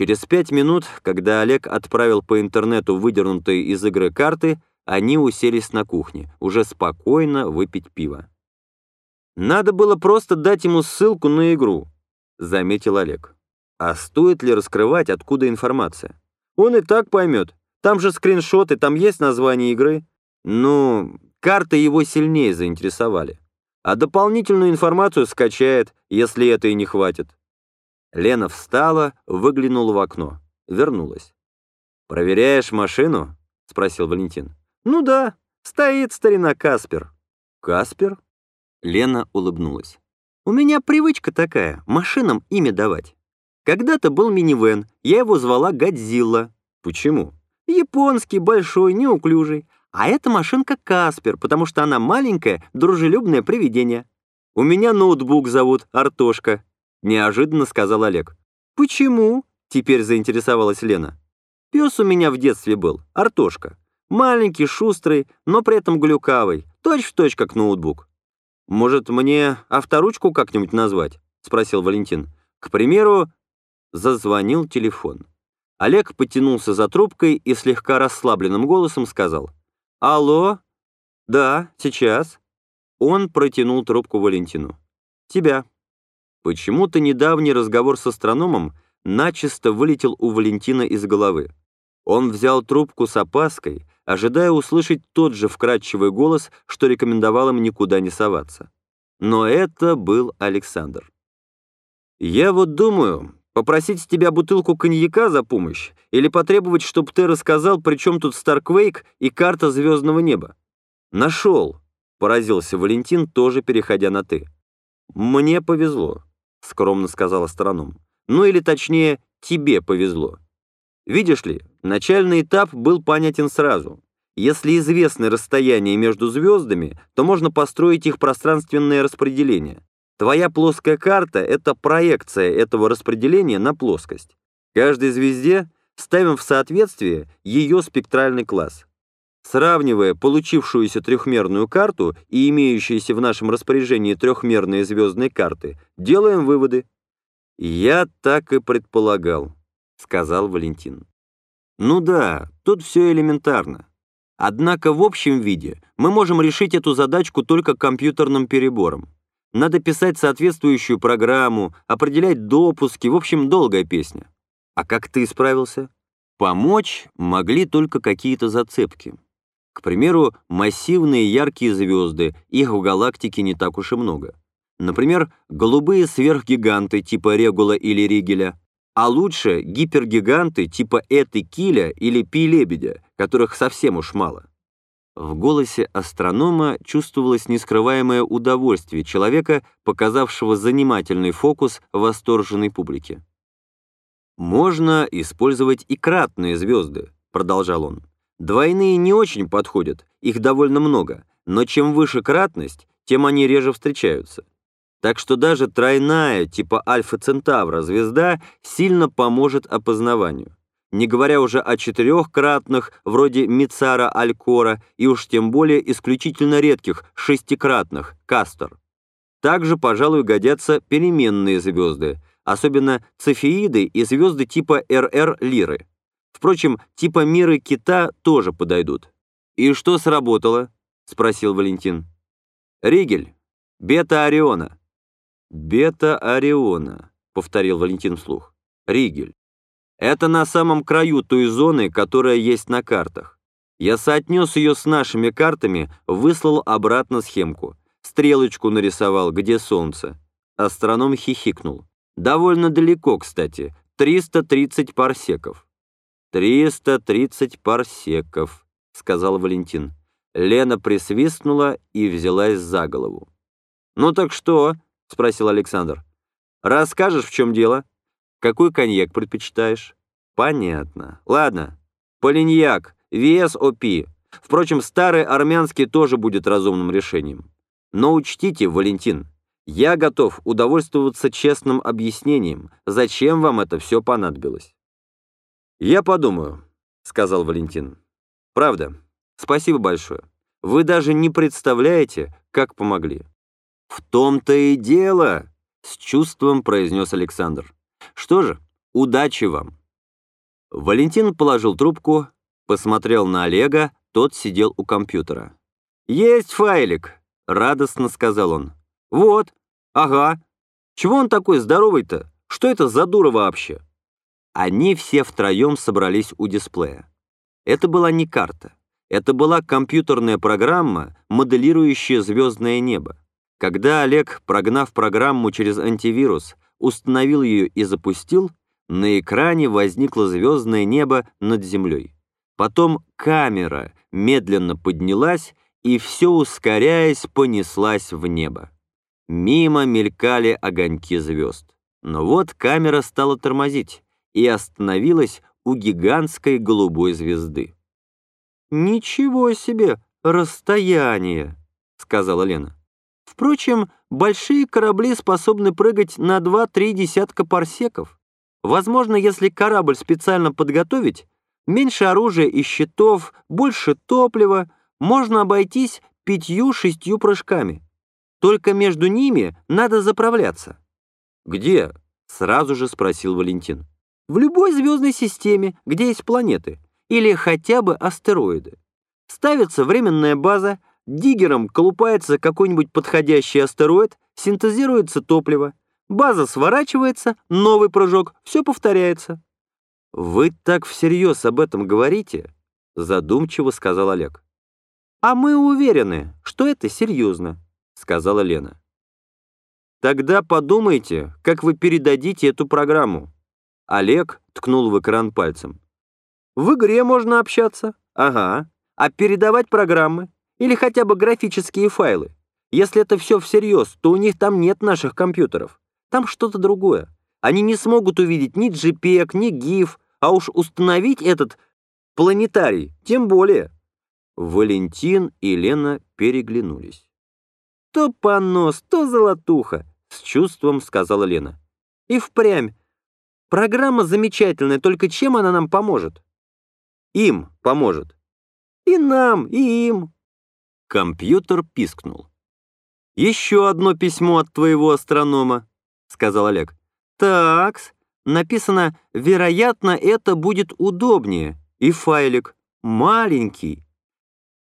Через пять минут, когда Олег отправил по интернету выдернутые из игры карты, они уселись на кухне, уже спокойно выпить пиво. «Надо было просто дать ему ссылку на игру», — заметил Олег. «А стоит ли раскрывать, откуда информация? Он и так поймет. Там же скриншоты, там есть название игры. Ну, карты его сильнее заинтересовали. А дополнительную информацию скачает, если это и не хватит». Лена встала, выглянула в окно, вернулась. «Проверяешь машину?» — спросил Валентин. «Ну да, стоит старина Каспер». «Каспер?» Лена улыбнулась. «У меня привычка такая, машинам имя давать. Когда-то был минивэн, я его звала Годзилла. Почему? Японский, большой, неуклюжий. А эта машинка Каспер, потому что она маленькое, дружелюбное привидение. У меня ноутбук зовут Артошка», — неожиданно сказал Олег. «Почему?» — теперь заинтересовалась Лена. «Пес у меня в детстве был, Артошка. Маленький, шустрый, но при этом глюкавый, точь-в-точь точь как ноутбук. «Может, мне авторучку как-нибудь назвать?» — спросил Валентин. «К примеру...» Зазвонил телефон. Олег потянулся за трубкой и слегка расслабленным голосом сказал. «Алло? Да, сейчас». Он протянул трубку Валентину. «Тебя». Почему-то недавний разговор с астрономом начисто вылетел у Валентина из головы. Он взял трубку с опаской, ожидая услышать тот же вкрадчивый голос, что рекомендовал им никуда не соваться. Но это был Александр. «Я вот думаю, попросить с тебя бутылку коньяка за помощь или потребовать, чтобы ты рассказал, при чем тут Старквейк и карта звездного неба?» «Нашел», — поразился Валентин, тоже переходя на «ты». «Мне повезло», — скромно сказал астроном. «Ну или точнее, тебе повезло. Видишь ли, начальный этап был понятен сразу. Если известны расстояния между звездами, то можно построить их пространственное распределение. Твоя плоская карта — это проекция этого распределения на плоскость. Каждой звезде ставим в соответствие ее спектральный класс. Сравнивая получившуюся трехмерную карту и имеющиеся в нашем распоряжении трехмерные звездные карты, делаем выводы. Я так и предполагал. — сказал Валентин. «Ну да, тут все элементарно. Однако в общем виде мы можем решить эту задачку только компьютерным перебором. Надо писать соответствующую программу, определять допуски, в общем, долгая песня. А как ты справился? Помочь могли только какие-то зацепки. К примеру, массивные яркие звезды, их в галактике не так уж и много. Например, голубые сверхгиганты типа Регула или Ригеля, а лучше гипергиганты типа Эты Киля или Пи-Лебедя, которых совсем уж мало. В голосе астронома чувствовалось нескрываемое удовольствие человека, показавшего занимательный фокус восторженной публике. «Можно использовать и кратные звезды», — продолжал он. «Двойные не очень подходят, их довольно много, но чем выше кратность, тем они реже встречаются. Так что даже тройная, типа Альфа-Центавра, звезда сильно поможет опознаванию. Не говоря уже о четырехкратных, вроде Мицара Алькора, и уж тем более исключительно редких, шестикратных, Кастор. Также, пожалуй, годятся переменные звезды, особенно цефеиды и звезды типа РР Лиры. Впрочем, типа Миры Кита тоже подойдут. «И что сработало?» — спросил Валентин. «Ригель, бета Ориона». «Бета Ориона», — повторил Валентин вслух. «Ригель. Это на самом краю той зоны, которая есть на картах. Я соотнес ее с нашими картами, выслал обратно схемку. Стрелочку нарисовал, где солнце». Астроном хихикнул. «Довольно далеко, кстати. 330 парсеков». «330 парсеков», — сказал Валентин. Лена присвистнула и взялась за голову. «Ну так что?» — спросил Александр. «Расскажешь, в чем дело? Какой коньяк предпочитаешь?» «Понятно. Ладно. Полиньяк, VSOP. Впрочем, старый армянский тоже будет разумным решением. Но учтите, Валентин, я готов удовольствоваться честным объяснением, зачем вам это все понадобилось». «Я подумаю», — сказал Валентин. «Правда. Спасибо большое. Вы даже не представляете, как помогли. «В том-то и дело!» — с чувством произнес Александр. «Что же, удачи вам! Валентин положил трубку, посмотрел на Олега, тот сидел у компьютера. «Есть файлик», — радостно сказал он. «Вот, ага. Чего он такой здоровый-то? Что это за дура вообще?» Они все втроем собрались у дисплея. Это была не карта. Это была компьютерная программа, моделирующая звездное небо. Когда Олег, прогнав программу через антивирус, установил ее и запустил, на экране возникло звездное небо над землей. Потом камера медленно поднялась и, все ускоряясь, понеслась в небо. Мимо мелькали огоньки звезд. Но вот камера стала тормозить и остановилась у гигантской голубой звезды. «Ничего себе расстояние!» — сказала Лена. «Впрочем, большие корабли способны прыгать на 2-3 десятка парсеков. Возможно, если корабль специально подготовить, меньше оружия и щитов, больше топлива, можно обойтись пятью-шестью прыжками. Только между ними надо заправляться». «Где?» — сразу же спросил Валентин. В любой звездной системе, где есть планеты, или хотя бы астероиды. Ставится временная база, диггером колупается какой-нибудь подходящий астероид, синтезируется топливо, база сворачивается, новый прыжок, все повторяется. «Вы так всерьез об этом говорите?» — задумчиво сказал Олег. «А мы уверены, что это серьезно», — сказала Лена. «Тогда подумайте, как вы передадите эту программу», Олег ткнул в экран пальцем. «В игре можно общаться. Ага. А передавать программы? Или хотя бы графические файлы? Если это все всерьез, то у них там нет наших компьютеров. Там что-то другое. Они не смогут увидеть ни JPEG, ни GIF, а уж установить этот планетарий, тем более». Валентин и Лена переглянулись. «То понос, то золотуха», — с чувством сказала Лена. «И впрямь, Программа замечательная, только чем она нам поможет? Им поможет. И нам, и им. Компьютер пискнул. «Еще одно письмо от твоего астронома», — сказал Олег. «Такс, написано, вероятно, это будет удобнее. И файлик маленький».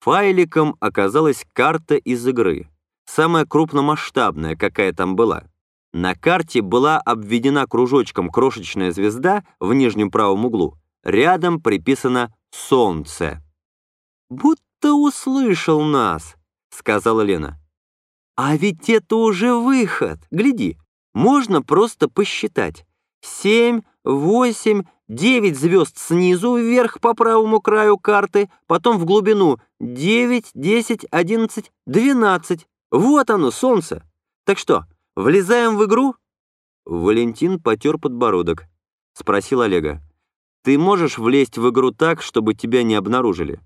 Файликом оказалась карта из игры, самая крупномасштабная, какая там была. На карте была обведена кружочком крошечная звезда в нижнем правом углу. Рядом приписано «Солнце». «Будто услышал нас», — сказала Лена. «А ведь это уже выход. Гляди, можно просто посчитать. Семь, восемь, девять звезд снизу вверх по правому краю карты, потом в глубину девять, десять, одиннадцать, двенадцать. Вот оно, солнце. Так что, Влезаем в игру?» Валентин потер подбородок. Спросил Олега. «Ты можешь влезть в игру так, чтобы тебя не обнаружили?»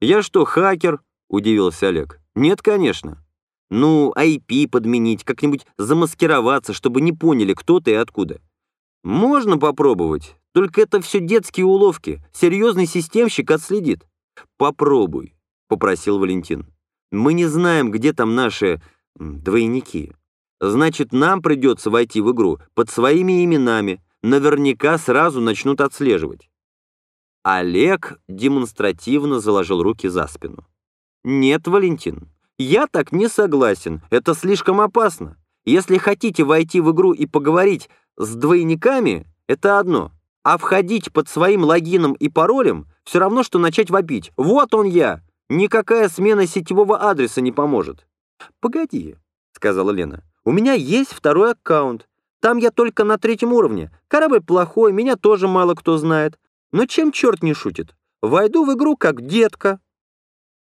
«Я что, хакер?» — удивился Олег. «Нет, конечно. Ну, IP подменить, как-нибудь замаскироваться, чтобы не поняли, кто ты и откуда. Можно попробовать, только это все детские уловки. Серьезный системщик отследит. Попробуй, попросил Валентин. Мы не знаем, где там наши двойники. Значит, нам придется войти в игру под своими именами. Наверняка сразу начнут отслеживать. Олег демонстративно заложил руки за спину. «Нет, Валентин, я так не согласен. Это слишком опасно. Если хотите войти в игру и поговорить с двойниками, это одно. А входить под своим логином и паролем все равно, что начать вопить. Вот он я. Никакая смена сетевого адреса не поможет. «Погоди», — сказала Лена. У меня есть второй аккаунт. Там я только на третьем уровне. Корабль плохой, меня тоже мало кто знает. Но чем черт не шутит? Войду в игру как детка».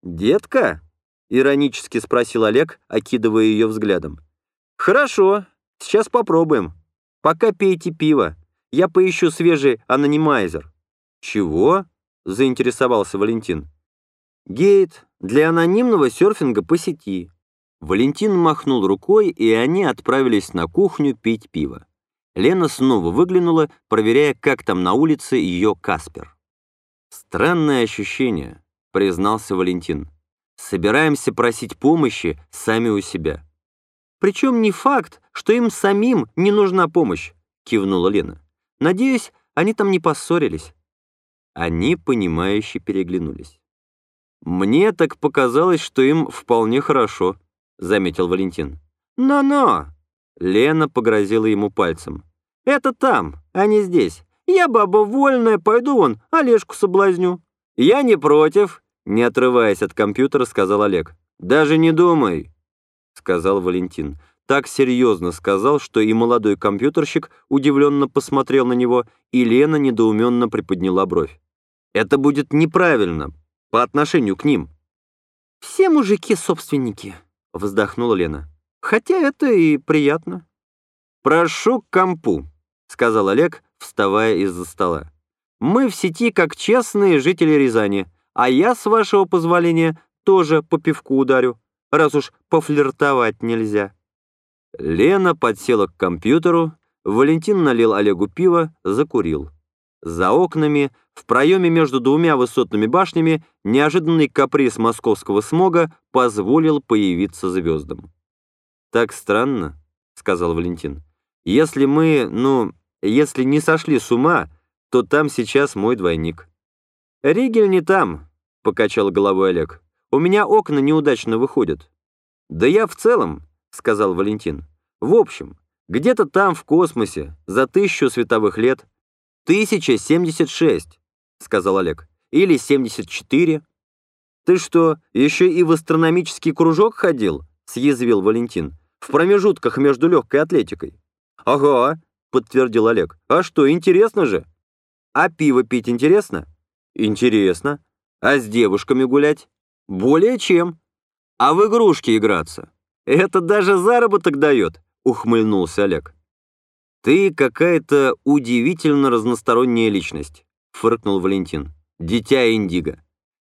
«Детка?» — иронически спросил Олег, окидывая ее взглядом. «Хорошо, сейчас попробуем. Пока пейте пиво. Я поищу свежий анонимайзер». «Чего?» — заинтересовался Валентин. «Гейт для анонимного серфинга по сети. Валентин махнул рукой, и они отправились на кухню пить пиво. Лена снова выглянула, проверяя, как там на улице ее Каспер. «Странное ощущение», — признался Валентин. «Собираемся просить помощи сами у себя». «Причем не факт, что им самим не нужна помощь», — кивнула Лена. «Надеюсь, они там не поссорились». Они, понимающе переглянулись. «Мне так показалось, что им вполне хорошо», — заметил Валентин. «Но-но!» — Лена погрозила ему пальцем. «Это там, а не здесь. Я баба вольная, пойду вон, Олежку соблазню». «Я не против», — не отрываясь от компьютера, сказал Олег. «Даже не думай», — сказал Валентин. Так серьезно сказал, что и молодой компьютерщик удивленно посмотрел на него, и Лена недоуменно приподняла бровь. «Это будет неправильно по отношению к ним». «Все мужики собственники», — вздохнула Лена. «Хотя это и приятно». «Прошу к компу», — сказал Олег, вставая из-за стола. «Мы в сети как честные жители Рязани, а я, с вашего позволения, тоже по пивку ударю, раз уж пофлиртовать нельзя». Лена подсела к компьютеру, Валентин налил Олегу пиво, закурил. За окнами, в проеме между двумя высотными башнями, неожиданный каприз московского смога позволил появиться звездам. «Так странно», — сказал Валентин. «Если мы, ну, если не сошли с ума, то там сейчас мой двойник». «Ригель не там», — покачал головой Олег. «У меня окна неудачно выходят». «Да я в целом», — сказал Валентин. «В общем, где-то там в космосе, за тысячу световых лет». «Тысяча семьдесят шесть», — сказал Олег. «Или семьдесят четыре». «Ты что, еще и в астрономический кружок ходил?» — съязвил Валентин. «В промежутках между легкой атлетикой». «Ага», — подтвердил Олег. «А что, интересно же?» «А пиво пить интересно?» «Интересно. А с девушками гулять?» «Более чем. А в игрушки играться?» «Это даже заработок дает», — ухмыльнулся Олег. «Ты какая-то удивительно разносторонняя личность», — фыркнул Валентин. «Дитя Индиго».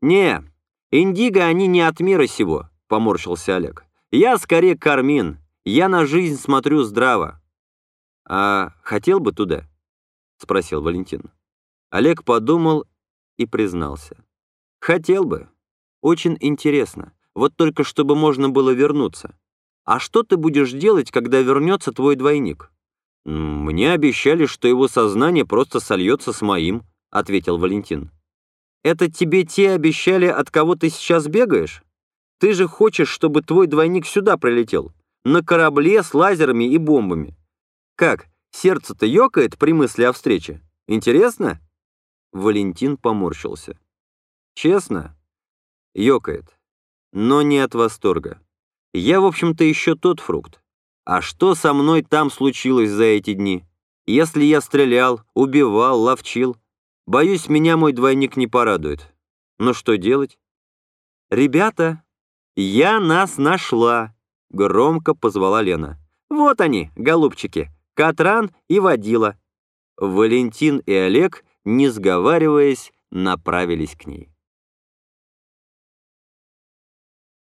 «Не, Индиго они не от мира сего», — поморщился Олег. «Я скорее Кармин. Я на жизнь смотрю здраво». «А хотел бы туда?» — спросил Валентин. Олег подумал и признался. «Хотел бы. Очень интересно. Вот только чтобы можно было вернуться. А что ты будешь делать, когда вернется твой двойник?» «Мне обещали, что его сознание просто сольется с моим», — ответил Валентин. «Это тебе те обещали, от кого ты сейчас бегаешь? Ты же хочешь, чтобы твой двойник сюда прилетел, на корабле с лазерами и бомбами. Как, сердце-то ёкает при мысли о встрече? Интересно?» Валентин поморщился. «Честно? Ёкает. Но не от восторга. Я, в общем-то, еще тот фрукт. А что со мной там случилось за эти дни? Если я стрелял, убивал, ловчил, боюсь, меня мой двойник не порадует. Но что делать? «Ребята, я нас нашла!» — громко позвала Лена. «Вот они, голубчики, Катран и Водила». Валентин и Олег, не сговариваясь, направились к ней.